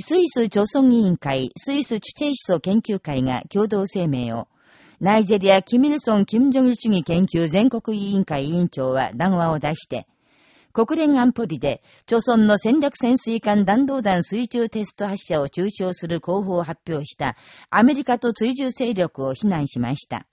スイス朝村委員会、スイス地底思想研究会が共同声明を、ナイジェリア・キミルソン・キム・ジョギル主義研究全国委員会委員長は談話を出して、国連安保理で、朝鮮の戦略潜水艦弾道弾水中テスト発射を中傷する広報を発表したアメリカと追従勢力を非難しました。